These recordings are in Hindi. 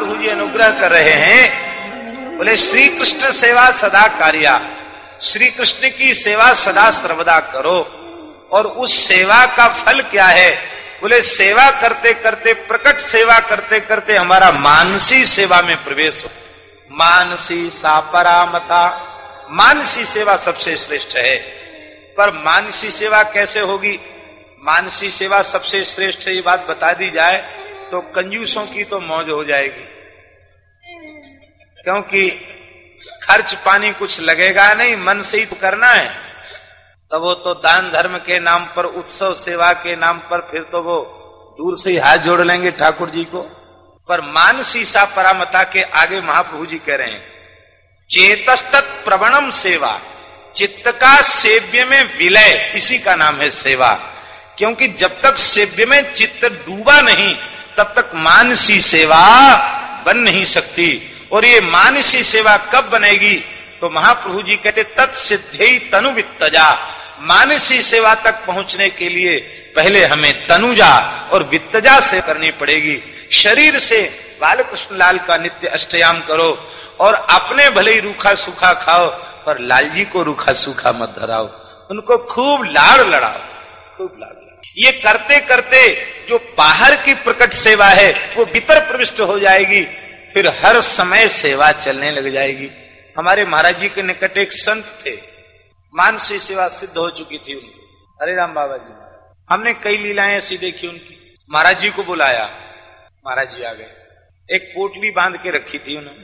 महाप्रभु जी अनुग्रह कर रहे हैं। बोले श्री कृष्ण सेवा सदा कार्या। श्री कृष्ण की सेवा सदा सर्वदा करो। और उस सेवा का फल क्या है? बोले, सेवा करते करते, प्रकट सेवा करते करते हमारा मानसी सेवा में प्रवेश हो। मानसी सापरामता मानसी सेवा सबसे श्रेष्ठ है। पर मानसी सेवा कैसे होगी? मानसी सेवा सबसे श्रेष्ठ ये बात बता दी जाए। तो कंजूसों की तो मौज हो जाएगी। क्योंकि खर्च पानी कुछ लगेगा नहीं, मन से ही तो करना है। तो वो तो दान धर्म के नाम पर, उत्सव सेवा के नाम पर फिर तो वो दूर से ही हाथ जोड़ लेंगे ठाकुर जी को। पर मानसी सा परामता के आगे महाप्रभु जी कह रहे हैं चेतस्त प्रवणम सेवा, चित्त का सेव्य में विलय, इसी का नाम है सेवा। क्योंकि जब तक सेव्य में चित्त डूबा नहीं तब तक मानसी सेवा बन नहीं सकती। और ये मानसी सेवा कब बनेगी? तो महाप्रभु जी कहते तत्सिद्धि तनु मानसी सेवा तक पहुँचने के लिए पहले हमें तनुजा और वित्तजा से करनी पड़ेगी। शरीर से बालकृष्ण लाल का नित्य अष्टयाम करो और अपने भले ही रूखा सूखा खाओ, पर लालजी को रूखा सूखा मत धराओ। उनको खूब लाड़ लड़ाओ, खूब लाड़ ये करते करते जो बाहर की प्रकट सेवा है, वो भीतर प्रविष्ट हो जाएगी, फिर हर समय सेवा चलने लग जाएगी। हमारे महाराज जी के निकट एक संत थे, मानसी सेवा सिद्ध हो चुकी थी उनकी। हरे राम बाबा जी, हमने कई लीलाएँ ऐसी देखी उनकी। महाराज जी को बुलाया, महाराज जी आ गए। एक पोटली बाँध के रखी थी उन्होंने।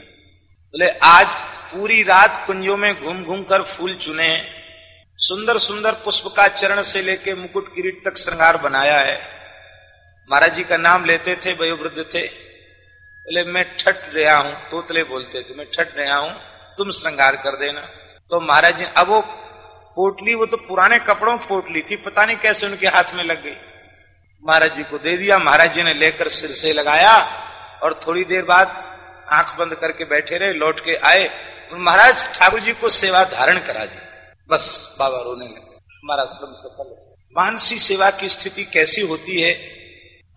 बोले, आज पूरी रात कुंजों में घूम घूम कर फूल चुने सुंदर सुंदर पुष्प का चरण से लेके मुकुट किरीट तक श्रृंगार बनाया है। महाराज जी का नाम लेते थे, वयोवृद्ध थे। बोले, मैं ठट रहा हूँ। तोतले बोलते थे मैं ठट रहा हूँ, तुम श्रृंगार कर देना। तो महाराज जी, अब वो पोटली वो तो पुराने कपड़ों की पोटली थी, पता नहीं कैसे उनके हाथ में लग गई। महाराज जी को दे दिया। महाराज जी ने लेकर सिर से लगाया और थोड़ी देर बाद आँख बंद करके बैठे रहे, लौट के आए। महाराज ठाकुर जी को सेवा धारण करा दी। बस बाबा रोने लगे। हमारा श्रम सफल है। मानसी सेवा की स्थिति कैसी होती है?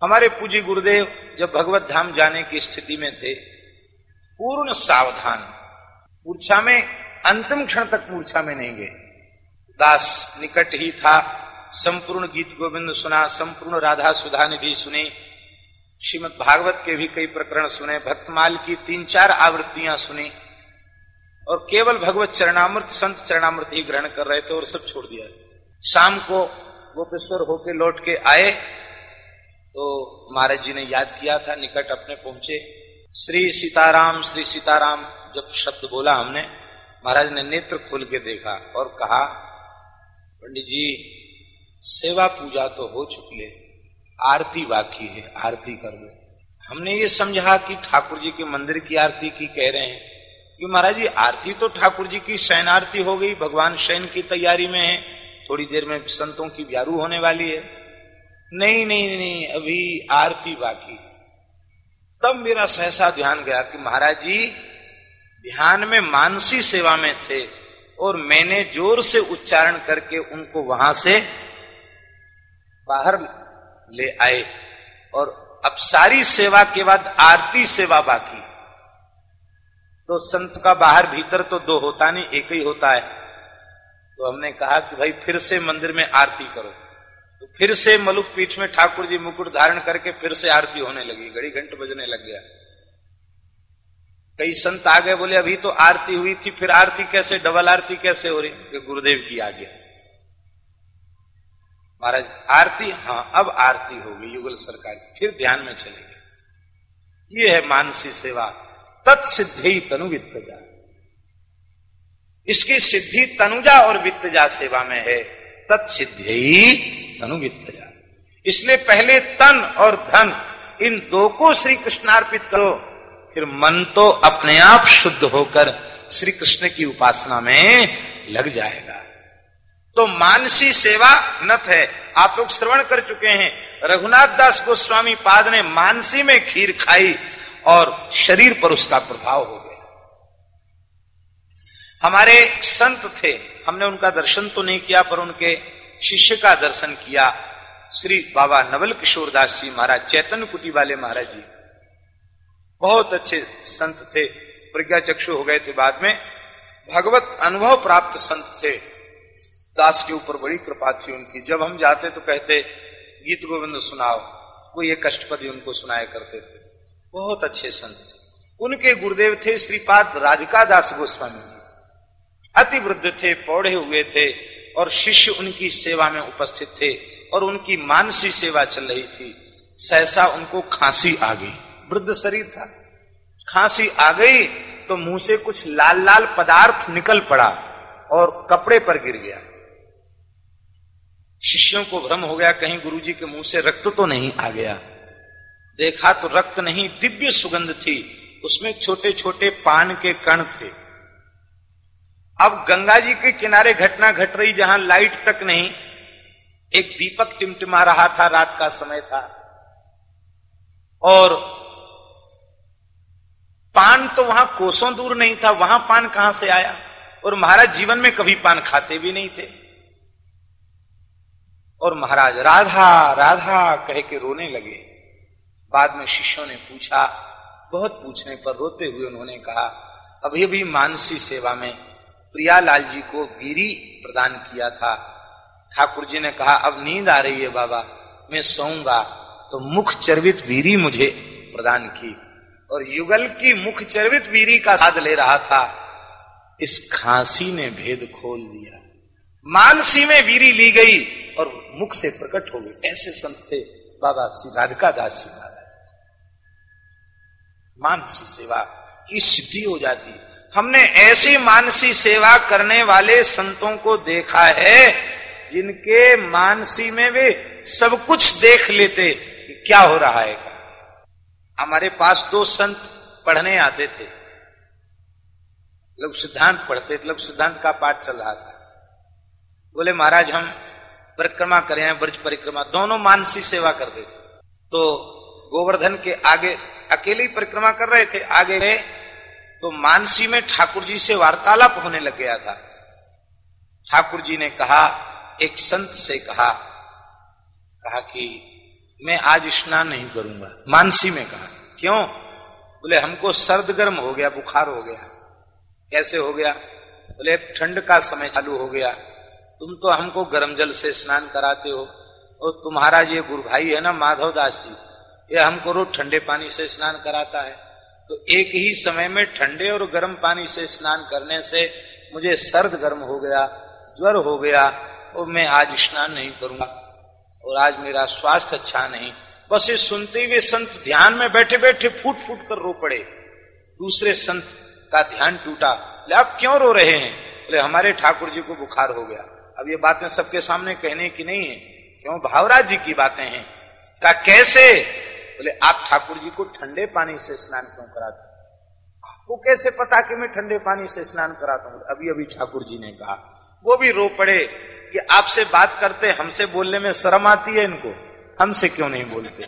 हमारे पूज्य गुरुदेव जब भगवत धाम जाने की स्थिति में थे, पूर्ण सावधान। मूर्छा में, अंतिम क्षण तक मूर्छा में नहीं गए। दास निकट ही था। संपूर्ण गीत गोविंद सुना, संपूर्ण राधा सुधा निधि सुनी। श्रीमद भागवत के भी कई प्रकरण सुने, भक्तमाल की तीन चार आवृत्तियाँ सुनी। और केवल भगवत चरणामृत, संत चरणामृत ही ग्रहण कर रहे थे और सब छोड़ दिया। शाम को गोपेश्वर होके लौट के आए तो महाराज जी ने याद किया था, निकट अपने पहुँचे। श्री सीताराम श्री सीताराम, जब शब्द बोला हमने, महाराज ने नेत्र खोल के देखा और कहा, पंडित जी, सेवा पूजा तो हो चुकी है, आरती बाकी है, आरती कर दो हमने ये समझा कि ठाकुर जी के मंदिर की आरती की कह रहे हैं। कि महाराज जी, आरती तो ठाकुर जी की शयन आरती हो गई, भगवान शयन की तैयारी में है, थोड़ी देर में संतों की व्यारू होने वाली है। नहीं नहीं नहीं, अभी आरती बाकी तब मेरा सहसा ध्यान गया कि महाराज जी, ध्यान में मानसी सेवा में थे और मैंने ज़ोर से उच्चारण करके उनको वहाँ से बाहर ले आए और अब सारी सेवा के बाद आरती सेवा बाकी तो संत का बाहर भीतर तो दो होता नहीं, एक ही होता है। तो हमने कहा कि भाई फिर से मंदिर में आरती करो। तो फिर से मलुक पीठ में ठाकुर जी मुकुट धारण करके फिर से आरती होने लगी, घड़ी घंट बजने लग गया। कई संत आ गए, बोले, अभी तो आरती हुई थी, फिर आरती कैसे, डबल आरती कैसे हो रही? गुरुदेव की आज्ञा। महाराज, आरती हाँ अब आरती होगी युगल सरकार, फिर ध्यान में चले गए ये है मानसी सेवा। तत्सिद्धि तनु वित्तजा। इसकी सिद्धि तनुजा और वित्तजा सेवा में है। तत्सिद्धि तनु वित्तजा। इसलिए पहले तन और धन, इन दो को श्री कृष्णार्पित करो। फिर मन तो अपने आप शुद्ध होकर श्री कृष्ण की उपासना में लग जाएगा। तो मानसी सेवा नथ है। आप लोग श्रवण कर चुके हैं। रघुनाथ दास गोस्वामी पाद ने मानसी में खीर खाई। और शरीर पर उसका प्रभाव हो गया। हमारे संत थे, हमने उनका दर्शन तो नहीं किया, पर उनके शिष्य का दर्शन किया श्री बाबा नवल किशोर दास जी महाराज, चैतन्य कुटी वाले महाराज जी। बहुत अच्छे संत थे, प्रज्ञा चक्षु हो गए थे बाद में। भगवत अनुभव प्राप्त संत थे। दास के ऊपर बड़ी कृपा थी उनकी। जब हम जाते तो कहते, गीत गोविंद सुनाओ। कोई ये कष्टपति उनको सुनाया करते थे। बहुत अच्छे संत थे। उनके गुरुदेव थे श्रीपाद राधिका दास गोस्वामी जी। अति वृद्ध थे पौड़े हुए थे और शिष्य उनकी सेवा में उपस्थित थे और उनकी मानसी सेवा चल रही थी। सहसा उनको खांसी आ गई। वृद्ध शरीर था। खांसी आ गई तो मुँह से कुछ लाल लाल पदार्थ निकल पड़ा और कपड़े पर गिर गया। शिष्यों को भ्रम हो गया कहीं गुरुजी के मुँह से रक्त तो नहीं आ गया। देखा तो रक्त नहीं, दिव्य सुगंध थी। उसमें छोटे छोटे पान के कण थे। अब गंगा जी के किनारे घटना घट रही, जहाँ लाइट तक नहीं, एक दीपक टिमटिमा रहा था, रात का समय था। और पान तो वहाँ कोसों दूर नहीं था, वहाँ पान कहाँ से आया? और महाराज जीवन में कभी पान खाते भी नहीं थे। और महाराज राधा राधा, कह के रोने लगे। बाद में शिष्यों ने पूछा, बहुत पूछने पर रोते हुए उन्होंने कहा, अभी अभी मानसी सेवा में प्रियालाल जी को बीरी प्रदान किया था। ठाकुर जी ने कहा, अब नींद आ रही है बाबा, मैं सोऊँगा। तो मुख चर्वित बीरी मुझे प्रदान की और युगल की मुख चर्वित बीरी का साध ले रहा था। इस खांसी ने भेद खोल दिया। मानसी में वीरी ली गई और मुख से प्रकट हो गई। ऐसे संत थे बाबा श्री राधिका दास महाराज। मानसी सेवा की सिद्धि हो जाती हमने ऐसी मानसी सेवा करने वाले संतों को देखा है, जिनके मानसी में वे सब कुछ देख लेते कि क्या हो रहा है। हमारे पास दो संत पढ़ने आते थे। लोग सिद्धांत पढ़ते थे। लोग सिद्धांत का पाठ चल रहा था। बोले, महाराज, हम परिक्रमा करें, ब्रज परिक्रमा। दोनों मानसी सेवा करते थे। तो गोवर्धन के आगे अकेले ही परिक्रमा कर रहे थे, आगे गए तो मानसी में ठाकुर जी से वार्तालाप होने लग गया था। ठाकुर जी ने कहा, एक संत से कहा कहा कि मैं आज स्नान नहीं करूँगा। मानसी में कहा, क्यों? बोले, हमको सर्द गर्म हो गया, बुखार हो गया। कैसे हो गया? बोले, ठंड का समय चालू हो गया। तुम तो हमको गर्म जल से स्नान कराते हो। और तुम्हारा ये गुरु भाई है ना माधव दास जी। ये हमको रोज ठंडे पानी से स्नान कराता है। तो एक ही समय में ठंडे और गर्म पानी से स्नान करने से मुझे सर्द गर्म हो गया, ज्वर हो गया, और मैं आज स्नान नहीं करूँगा। और आज मेरा स्वास्थ्य अच्छा नहीं। बस ये सुनते हुए संत ध्यान में बैठे बैठे फूट फूट कर रो पड़े। दूसरे संत का ध्यान टूटा। बोले, आप क्यों रो रहे हैं? बोले, हमारे ठाकुर जी को बुखार हो गया। अब ये बातें सबके सामने कहने की नहीं है। क्यों? भावराज जी की बातें हैं। का कैसे? बोले, आप ठाकुर जी को ठंडे पानी से स्नान क्यों कराते आपको कैसे पता कि मैं ठंडे पानी से स्नान कराता हूँ? अभी अभी ठाकुर जी ने कहा। वो भी रो पड़े कि आपसे बात करते, हमसे बोलने में शर्म आती है इनको। हमसे क्यों नहीं बोलते?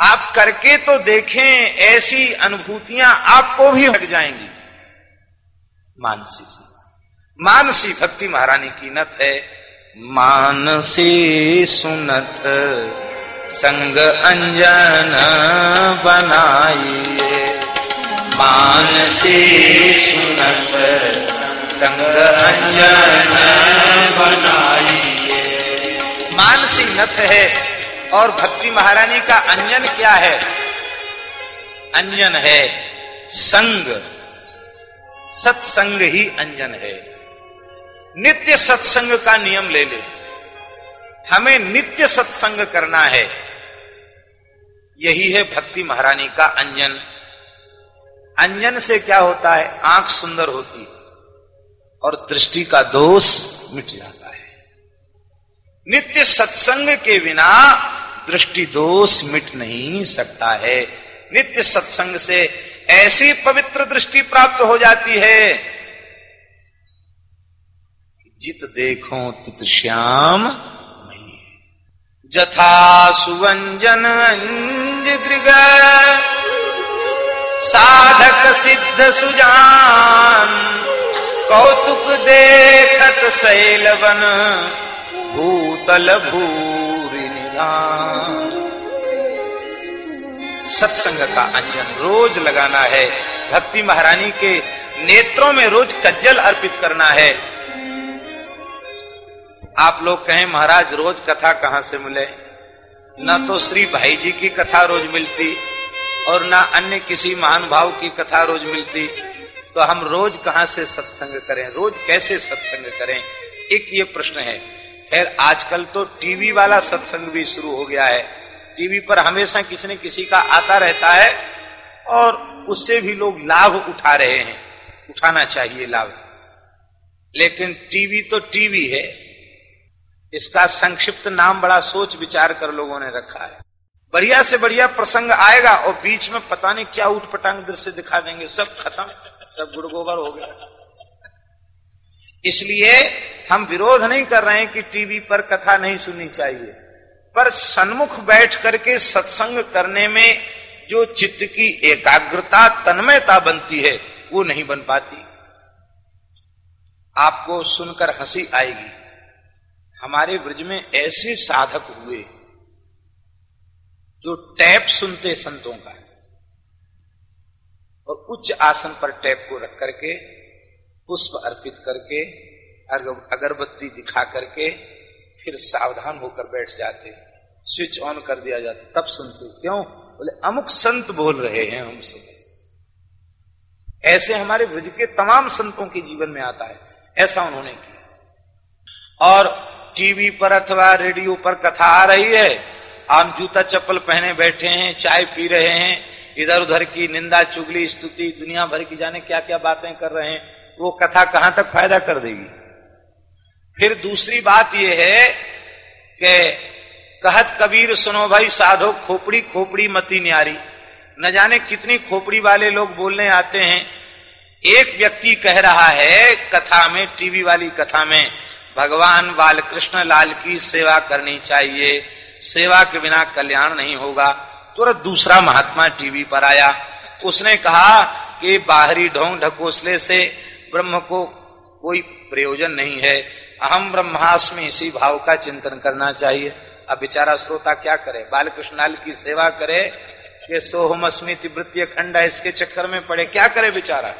आप करके तो देखें, ऐसी अनुभूतियाँ आपको भी लग जाएँगी। मानसी से। मानसी भक्ति महारानी की नत है। मानसी सुनत संग अंजन बनाइए। मानसी सुनत संग अंजन बनाइए। मानसी नथ है और भक्ति महारानी का अंजन क्या है? अंजन है संग। सत्संग ही अंजन है। नित्य सत्संग का नियम ले ले। हमें नित्य सत्संग करना है। यही है भक्ति महारानी का अंजन। अंजन से क्या होता है? आँख सुंदर होती है और दृष्टि का दोष मिट जाता है। नित्य सत्संग के बिना दृष्टि दोष मिट नहीं सकता है। नित्य सत्संग से ऐसी पवित्र दृष्टि प्राप्त हो जाती है जित देखो तित श्याम जथा सुवंजन अंज दृग साधक सिद्ध सुजान, कौतुक देखत शैलवन, भूतल भूरि निधान सत्संग का अंजन रोज लगाना है। भक्ति महारानी के नेत्रों में रोज कज्जल अर्पित करना है। आप लोग कहें महाराज रोज कथा कहाँ से मिले? न तो श्री भाई जी की कथा रोज मिलती और ना अन्य किसी महान भाव की कथा रोज मिलती। तो हम रोज कहाँ से सत्संग करें? रोज कैसे सत्संग करें? एक ये प्रश्न है। खैर आजकल तो टीवी वाला सत्संग भी शुरू हो गया है। टीवी पर हमेशा किसी न किसी का आता रहता है और उससे भी लोग लाभ उठा रहे हैं। उठाना चाहिए लाभ। लेकिन टीवी तो टीवी है। इसका संक्षिप्त नाम बड़ा सोच विचार कर लोगों ने रखा है। बढ़िया से बढ़िया प्रसंग आएगा और बीच में पता नहीं क्या उठपटांग दृश्य दिखा देंगे। सब खत्म। सब गुड़गोबर हो गया। इसलिए हम विरोध नहीं कर रहे हैं कि टीवी पर कथा नहीं सुननी चाहिए। पर सन्मुख बैठ करके सत्संग करने में जो चित्त की एकाग्रता, तन्मयता बनती है, वो नहीं बन पाती। आपको सुनकर हँसी आएगी। हमारे ब्रज में ऐसे साधक हुए जो टैप सुनते संतों का और उच्च आसन पर टैप को रख करके, पुष्प अर्पित करके अगरबत्ती दिखा करके, फिर सावधान होकर बैठ जाते, स्विच ऑन कर दिया जाता, तब सुनते। क्यों? बोले, अमुक संत बोल रहे हैं हमसे। ऐसे हमारे ब्रज के तमाम संतों के जीवन में आता है। ऐसा उन्होंने किया। और टीवी पर अथवा रेडियो पर कथा आ रही है। हम जूता चप्पल पहने बैठे हैं, चाय पी रहे हैं, इधर उधर की निंदा, चुगली, स्तुति, दुनिया भर की जाने क्या क्या बातें कर रहे हैं, वो कथा कहाँ तक फ़ायदा कर देगी? फिर दूसरी बात यह है कि कहत कबीर, सुनो भाई, साधो, खोपड़ी खोपड़ी मती न्यारी। न जाने कितनी खोपड़ी वाले लोग बोलने आते हैं। एक व्यक्ति कह रहा है कथा में, टीवी वाली कथा में भगवान बाल कृष्ण लाल की सेवा करनी चाहिए। सेवा के बिना कल्याण नहीं होगा। तुरंत दूसरा महात्मा टीवी पर आया। उसने कहा कि बाहरी ढोंग ढकोसले से ब्रह्म को कोई प्रयोजन नहीं है। अहम ब्रह्मास्मि इसी भाव का चिंतन करना चाहिए। अब बेचारा श्रोता क्या करे? बाल कृष्ण लाल की सेवा करे? ये सोहम अस्मित वृत्तीय खंड इसके चक्कर में पड़े। क्या करे बेचारा?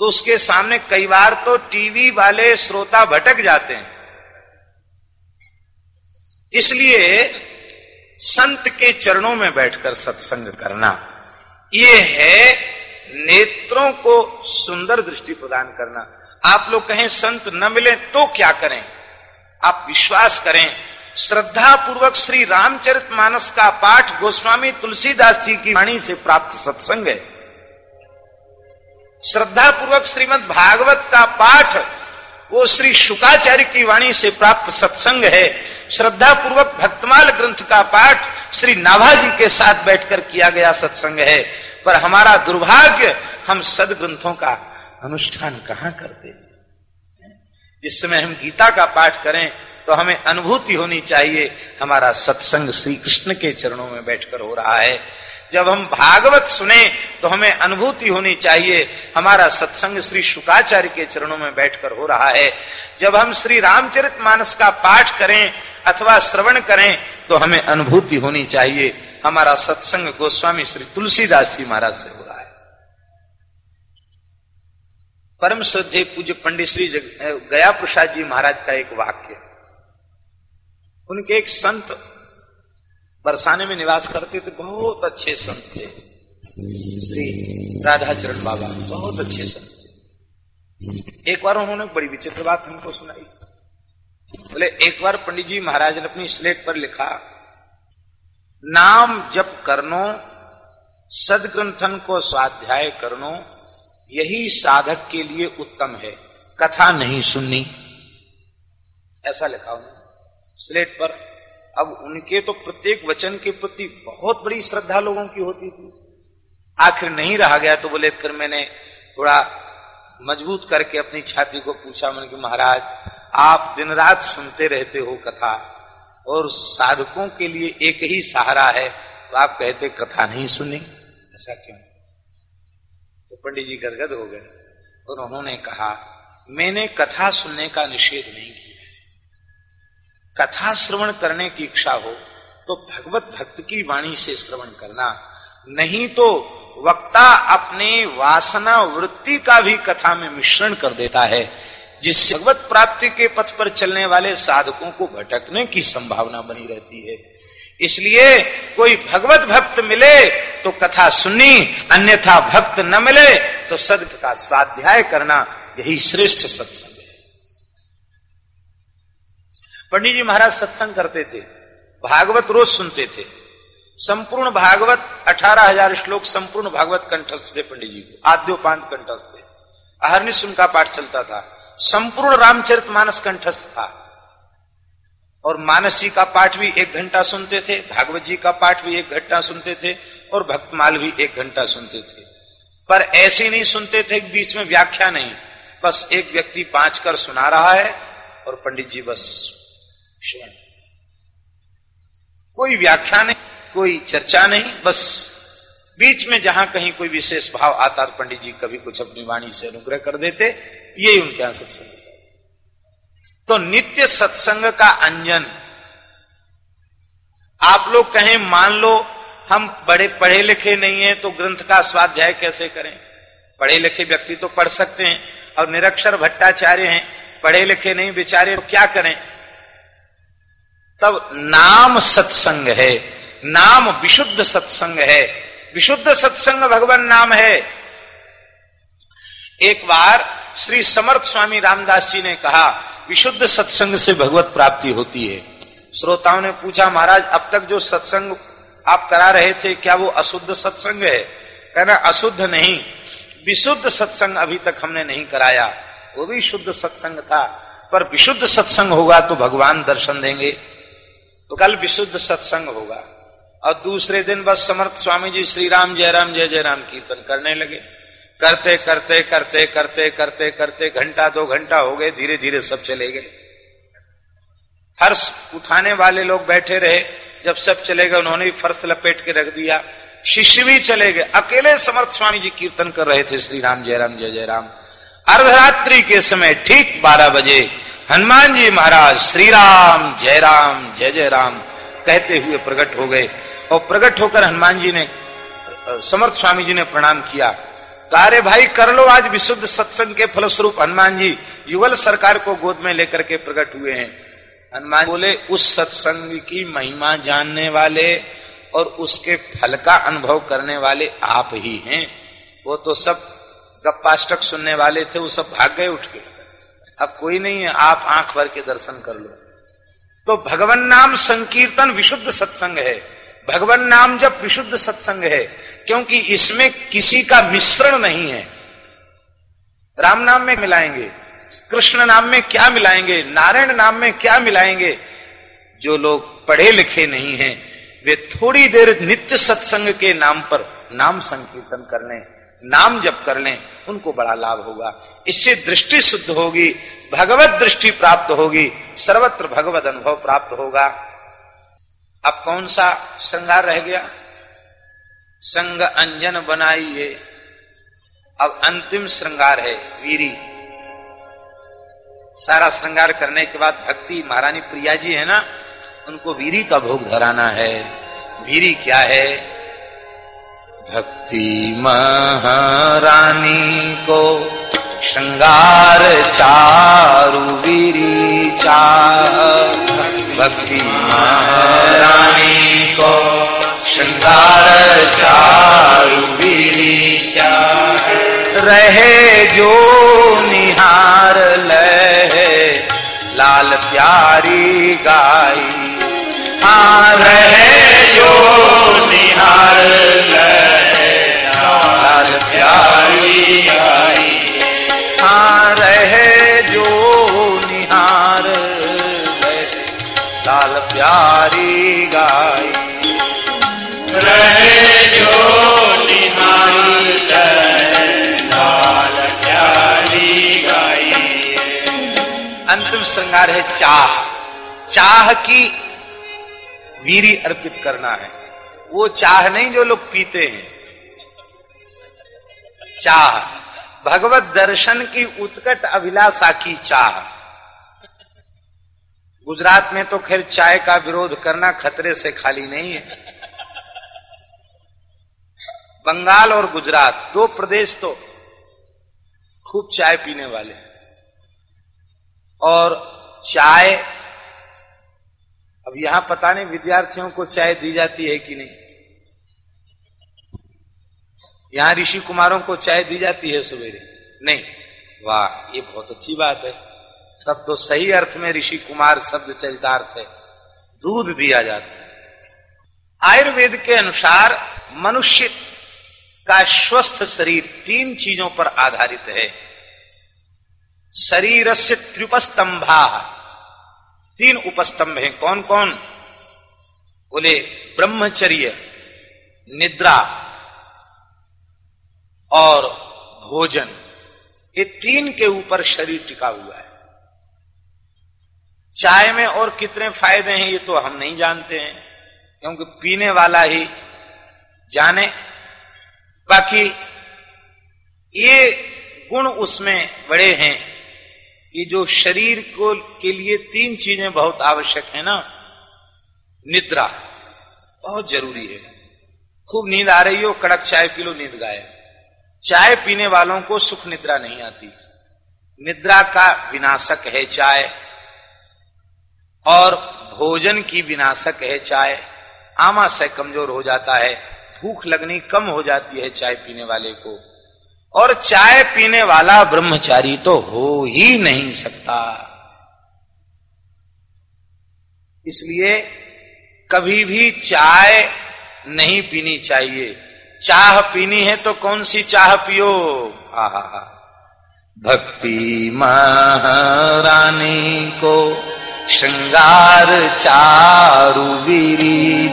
तो उसके सामने कई बार तो टीवी वाले श्रोता भटक जाते हैं। इसलिए संत के चरणों में बैठकर सत्संग करना, ये है नेत्रों को सुंदर दृष्टि प्रदान करना। आप लोग कहें, संत न मिले तो क्या करें? आप विश्वास करें श्रद्धा पूर्वक श्री रामचरित मानस का पाठ गोस्वामी तुलसीदास जी की वाणी से प्राप्त सत्संग है। श्रद्धा पूर्वक श्रीमद भागवत का पाठ, वो श्री शुकाचार्य की वाणी से प्राप्त सत्संग है। श्रद्धा पूर्वक भक्तमाल ग्रंथ का पाठ श्री नाभाजी के साथ बैठकर किया गया सत्संग है। पर हमारा दुर्भाग्य, हम सदग्रंथों का अनुष्ठान कहाँ करते? जिस समय हम गीता का पाठ करें तो हमें अनुभूति होनी चाहिए। हमारा सत्संग श्री कृष्ण के चरणों में बैठकर हो रहा है। जब हम भागवत सुने तो हमें अनुभूति होनी चाहिए। हमारा सत्संग श्री शुकाचार्य के चरणों में बैठकर हो रहा है। जब हम श्री रामचरित मानस का पाठ करें अथवा श्रवण करें तो हमें अनुभूति होनी चाहिए। हमारा सत्संग गोस्वामी श्री तुलसीदास जी महाराज से हो रहा है। परम श्रद्धे पूज्य पंडित श्री गया प्रसाद जी महाराज का एक वाक्य। उनके एक संत बरसाने में निवास करते थे, बहुत अच्छे संत थे। श्री राधाचरण बाबा बहुत अच्छे संत थे। एक बार उन्होंने बड़ी विचित्र बात हमको सुनाई। बोले, एक बार पंडित जी महाराज ने अपनी स्लेट पर लिखा, नाम जप करनो, सदग्रंथन को स्वाध्याय करनो, यही साधक के लिए उत्तम है। कथा नहीं सुननी। ऐसा लिखा उन्होंने। स्लेट पर अब उनके तो प्रत्येक वचन के प्रति बहुत बड़ी श्रद्धा लोगों की होती थी। आखिर नहीं रहा गया तो बोले, फिर मैंने थोड़ा मज़बूत करके अपनी छाती को पूछा, मैंने कि महाराज, आप दिन रात सुनते रहते हो कथा, और साधकों के लिए एक ही सहारा है तो आप कहते, कथा नहीं सुनी। ऐसा क्यों? तो पंडित जी गदगद हो गए, और उन्होंने कहा, मैंने कथा सुनने का निषेध नहीं किया। कथा श्रवण करने की इच्छा हो तो भगवत भक्त की वाणी से श्रवण करना। नहीं तो वक्ता अपने वासना वृत्ति का भी कथा में मिश्रण कर देता है, जिससे भगवत प्राप्ति के पथ पर चलने वाले साधकों को भटकने की संभावना बनी रहती है। इसलिए कोई भगवत भक्त मिले तो कथा सुननी, अन्यथा भक्त न मिले तो सद का स्वाध्याय करना, यही श्रेष्ठ सत्संग। पंडित जी महाराज सत्संग करते थे, भागवत रोज सुनते थे। संपूर्ण भागवत, अठारह हज़ार श्लोक संपूर्ण भागवत कंठस्थ थे पंडित जी को। आद्योपांत कंठस्थ थे। अहरनिश उनका पाठ चलता था। संपूर्ण रामचरित मानस कंठस्थ था। और मानस जी का पाठ भी एक घंटा सुनते थे, भागवत जी का पाठ भी एक घंटा सुनते थे, और भक्तमाल भी एक घंटा सुनते थे। पर ऐसे नहीं सुनते थे बीच में व्याख्या नहीं। बस एक व्यक्ति पाँच कर सुना रहा है, और पंडित जी बस श्रवण कोई व्याख्या नहीं, कोई चर्चा नहीं, बस बीच में जहाँ कहीं कोई विशेष भाव आता पंडित जी कभी कुछ अपनी वाणी से अनुग्रह कर देते, यही उनके यहाँ सत्संग तो नित्य सत्संग का अंजन, आप लोग कहें, मान लो हम बड़े पढ़े लिखे नहीं हैं तो ग्रंथ का स्वाध्याय कैसे करें? पढ़े लिखे व्यक्ति तो पढ़ सकते हैं, और निरक्षर भट्टाचार्य हैं, पढ़े लिखे नहीं, बेचारे तो क्या करें? तब नाम सत्संग है। नाम विशुद्ध सत्संग है। विशुद्ध सत्संग भगवान नाम है। एक बार श्री समर्थ स्वामी रामदास जी ने कहा, विशुद्ध सत्संग से भगवत प्राप्ति होती है। श्रोताओं ने पूछा, महाराज, अब तक जो सत्संग आप करा रहे थे, क्या वो अशुद्ध सत्संग है? कहना, अशुद्ध नहीं। विशुद्ध सत्संग अभी तक हमने नहीं कराया। वो भी शुद्ध सत्संग था। पर विशुद्ध सत्संग होगा तो भगवान दर्शन देंगे। तो कल विशुद्ध सत्संग होगा। और दूसरे दिन बस समर्थ स्वामी जी श्री राम जय राम जय जय राम कीर्तन करने लगे। करते करते करते करते करते करते घंटा, दो घंटा हो गए धीरे धीरे सब चले गए। फर्श उठाने वाले लोग बैठे रहे। जब सब चले गए, उन्होंने भी फर्श लपेट के रख दिया। शिष्य भी चले गए। अकेले समर्थ स्वामी जी कीर्तन कर रहे थे श्री राम जय राम जय जय राम अर्धरात्रि के समय ठीक बारह बजे हनुमान जी महाराज श्री राम जय राम जय जय राम कहते हुए प्रकट हो गए और प्रकट होकर हनुमान जी ने समर्थ स्वामी जी ने प्रणाम किया। कार्य भाई कर लो, आज विशुद्ध सत्संग के फलस्वरूप हनुमान जी युगल सरकार को गोद में लेकर के प्रकट हुए हैं। हनुमान बोले, उस सत्संग की महिमा जानने वाले और उसके फल का अनुभव करने वाले आप ही हैं। वो तो सब गप्पाष्टक सुनने वाले थे, वो सब भाग गए उठ के। अब कोई नहीं है, आप आँख भर के दर्शन कर लो। तो भगवान नाम संकीर्तन विशुद्ध सत्संग है। भगवान नाम जब विशुद्ध सत्संग है, क्योंकि इसमें किसी का मिश्रण नहीं है। राम नाम में मिलाएँगे, कृष्ण नाम में क्या मिलाएँगे, नारायण नाम में क्या मिलाएँगे, जो लोग पढ़े लिखे नहीं हैं, वे थोड़ी देर नित्य सत्संग के नाम पर नाम संकीर्तन कर लें, नाम जप कर लें, उनको बड़ा लाभ होगा। इससे दृष्टि शुद्ध होगी, भगवत दृष्टि प्राप्त होगी, सर्वत्र भगवत अनुभव प्राप्त होगा। अब कौन सा श्रृंगार रह गया? संग अंजन बनाइए अब अंतिम श्रृंगार है, वीरी। सारा श्रृंगार करने के बाद भक्ति, महारानी प्रिया जी है ना, उनको वीरी का भोग धराना है। वीरी क्या है? भक्ति महारानी को श्रृंगार चारु वीरी चार। भक्ति महारानी को श्रृंगार चारु रहे जो निहार लहे, लाल प्यारी गाय हाँ रहे जो निहार लहे, लाल प्यारी गाई। रहे जो निहार लहे लाल प्यारी गाई। रहे जो अंतिम श्रृंगार है चाह। चाह की वीरी अर्पित करना है। वो चाह नहीं जो लोग पीते हैं। चाह। भगवत दर्शन की उत्कट अभिलाषा की चाह। गुजरात में तो खैर चाय का विरोध करना खतरे से खाली नहीं है। बंगाल और गुजरात, दो प्रदेश तो खूब चाय पीने वाले और चाय, अब यहाँ पता नहीं विद्यार्थियों को चाय दी जाती है कि नहीं। यहाँ ऋषि कुमारों को चाय दी जाती है सवेरे। नहीं, वाह, ये बहुत अच्छी बात है। तब तो सही अर्थ में ऋषि कुमार शब्द चरितार्थ है। दूध दिया जाता है। आयुर्वेद के अनुसार मनुष्य का स्वस्थ शरीर तीन चीज़ों पर आधारित है। शरीर से त्रिपस्तंभा। तीन उपस्तंभ हैं। कौन कौन बोले, ब्रह्मचर्य, निद्रा और भोजन, ये तीन के ऊपर शरीर टिका हुआ है। चाय में और कितने फ़ायदे हैं, ये तो हम नहीं जानते हैं, क्योंकि पीने वाला ही जाने। बाकी ये गुण उसमें बड़े हैं कि जो शरीर को, के लिए तीन चीज़ें बहुत आवश्यक है ना। निद्रा बहुत ज़रूरी है। खूब नींद आ रही हो, कड़क चाय पी लो, नींद गाय चाय पीने वालों को सुख निद्रा नहीं आती। निद्रा का विनाशक है चाय, और भोजन की विनाशक है चाय। आमा से कमज़ोर हो जाता है, भूख लगनी कम हो जाती है चाय पीने वाले को। और चाय पीने वाला ब्रह्मचारी तो हो ही नहीं सकता। इसलिए कभी भी चाय नहीं पीनी चाहिए। चाह पीनी है तो कौन सी चाह पियो? आहा भक्ति महारानी को श्रृंगार चारु वीरी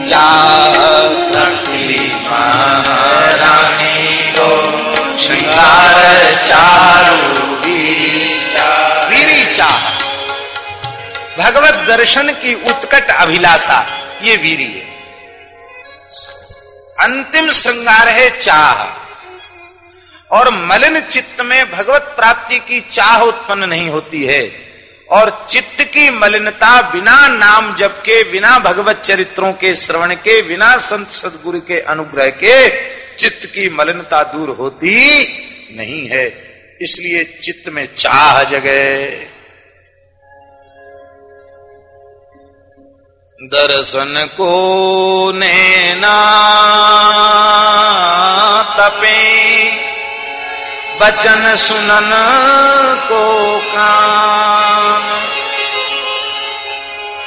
भक्ति महारानी को श्रृंगार चारु वीरी चाह। वीरी चाह। भगवत दर्शन की उत्कट अभिलाषा, ये वीरी है। अंतिम श्रृंगार है चाह। और मलिन चित्त में भगवत प्राप्ति की चाह उत्पन्न नहीं होती है। और चित्त की मलिनता बिना नाम जप के, बिना भगवत चरित्रों के, श्रवण के, बिना संत सदगुरु के अनुग्रह के चित्त की मलिनता दूर होती नहीं है। इसलिए चित्त में चाह जगह दर्शन को नैना तपे। बचन सुनन को कान।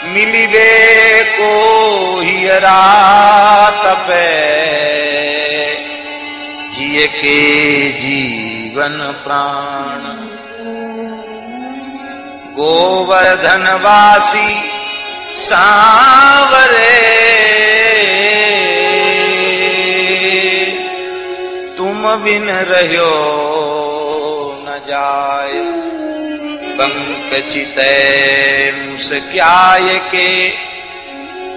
मिलिवे को हियरा तपे। जिए के जीवन प्राण। गोवर्धनवासी सांवरे। तुम बिन रहो न जाय। बंक चिते मुस्क्याय के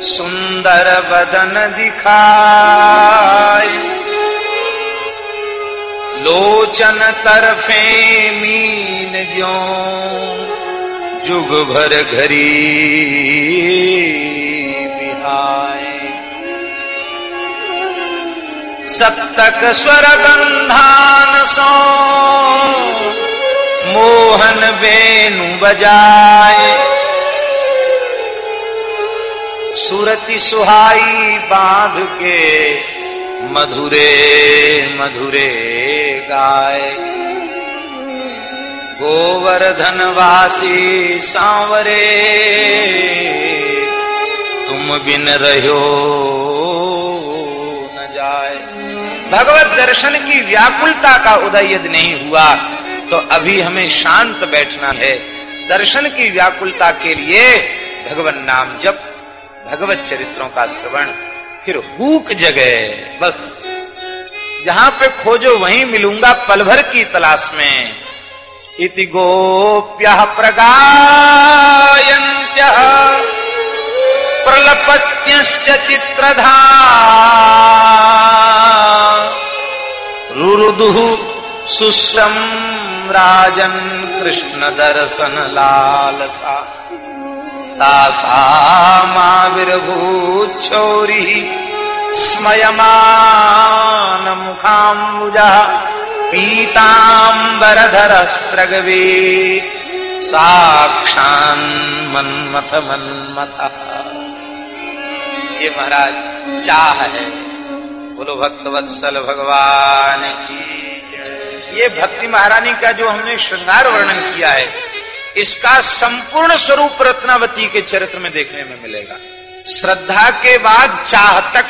सुंदर बदन दिखाय लोचन तरफे मीन ज्यों जुग भर घरी बिहाए। सप्तक स्वर गंधान सो, मोहन वेणु बजाए। सुरति सुहाई बाँध के मधुरे मधुरे गाए। गोवर्धन वासी सांवरे, तुम बिन रहो न जाए। भगवत दर्शन की व्याकुलता का उदय यदि नहीं हुआ तो अभी हमें शांत बैठना है। दर्शन की व्याकुलता के लिए भगवान नाम जब भगवत चरित्रों का श्रवण, फिर हुक जगह, बस। जहाँ पे खोजो वहीं मिलूँगा पलभर की तलाश में। इति गोप्यः प्रगायन्त्यः प्रलपत्यश्च चित्रधा। रुरुदुः सुश्रम राजन कृष्ण दर्शन लालसा तासामाविर्भूच्छौरी स्मयमान मुखाम्बुजः पीताम्बरधर स्रगवे साक्षान् मन्मथ मन्मथ। ये महाराज, चाह है। बोलो भक्त वत्सल भगवान की ये भक्ति महारानी का जो हमने श्रृंगार वर्णन किया है, इसका संपूर्ण स्वरूप रत्नावती के चरित्र में देखने में मिलेगा। श्रद्धा के बाद चाह तक।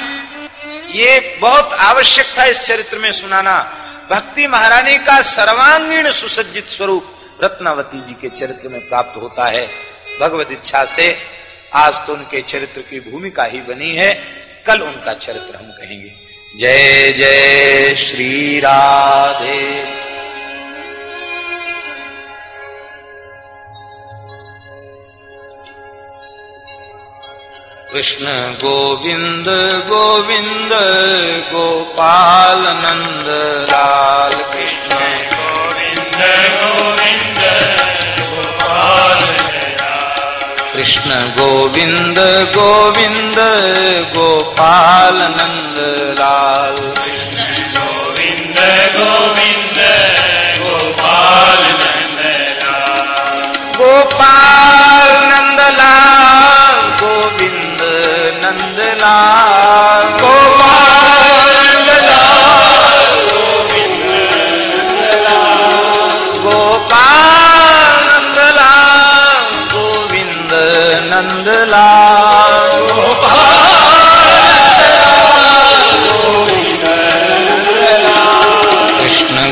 ये बहुत आवश्यक था इस चरित्र में सुनाना। भक्ति महारानी का सर्वांगीण सुसज्जित स्वरूप रत्नावती जी के चरित्र में प्राप्त होता है। भगवत इच्छा से आज तो उनके चरित्र की भूमिका ही बनी है। कल उनका चरित्र हम कहेंगे। जय जय श्री राधे। कृष्ण गोविंद गोविंद गोपाल नंद लाल कृष्ण। गोविंद गोविंद गोपाल कृष्ण गोविंद गोविंद गोपाल नंद लाल। कृष्ण गोविंद गोविंद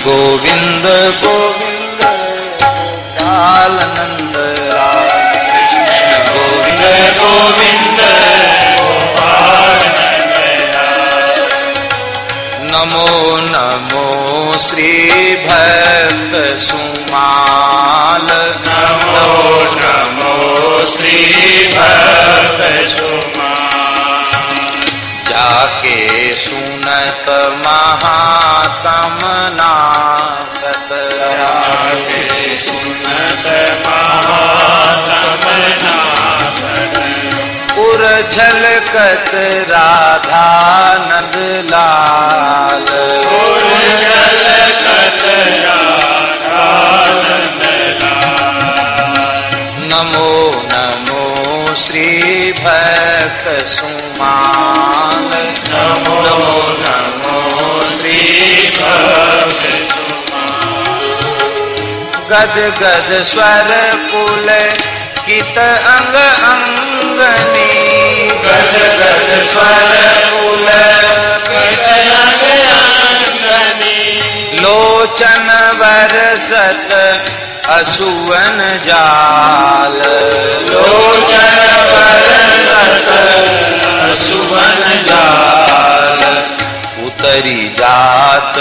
गोविंद गोविंद नंदलाल कृष्ण गोविंद गोविंद नमो नमो श्री भक्त सुमाल। नमो नमो श्री भक्त सुमा महातम नासत आगे सुनत महातमनाथ पुर झलकत राधा नंद लाल। नमो नमो श्री भक्त सुमान नमो नमो गद गद स्वर पुल कित अंग अंगनी। गद गद स्वर कुल लोचन बरसत असुवन जाल। लोचन बरसत असुवन जाल। उतरी जात।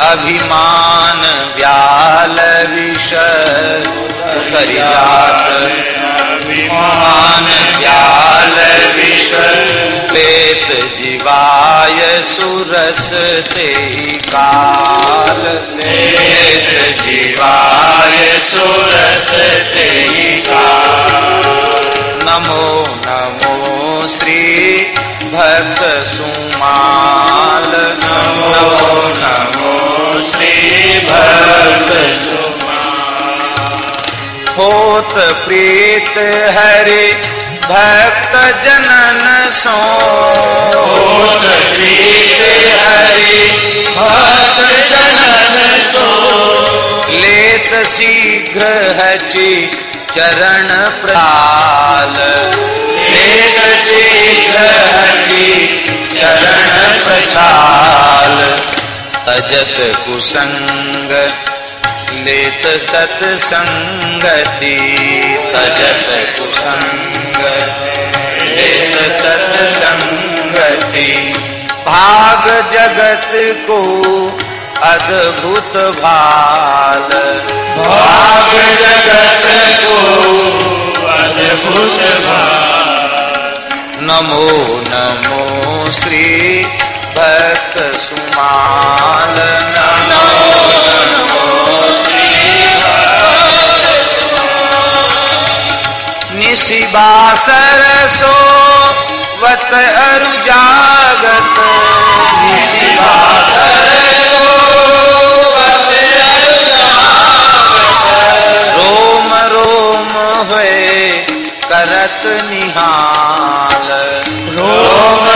अभिमान व्याल विष उतरी जात। अभिमान व्याल विष पेत जीवाय सुरस ते काल। वेद जीवाय सुरस तेका नमो नमो श्री भक्त सुमाल नमो नमो श्री भक्त होत प्रीत हरि भक्त जनन सो। होत प्रीत हरि भक्त जनन सो। लेत शीघ्र हटि चरण हरि चरण प्रचाल तजत कुसंग, लेत सतसंगति। तजत कुसंग, लेत सतसंगति। भाग जगत को अद्भुत भाल। भाग जगत को अद्भुत नमो नमो श्री भक्त सुमाल। नमो नमो श्री निशिबा सरसो वत अरु जागत। निशिबा रोम है करत निहाल। रोम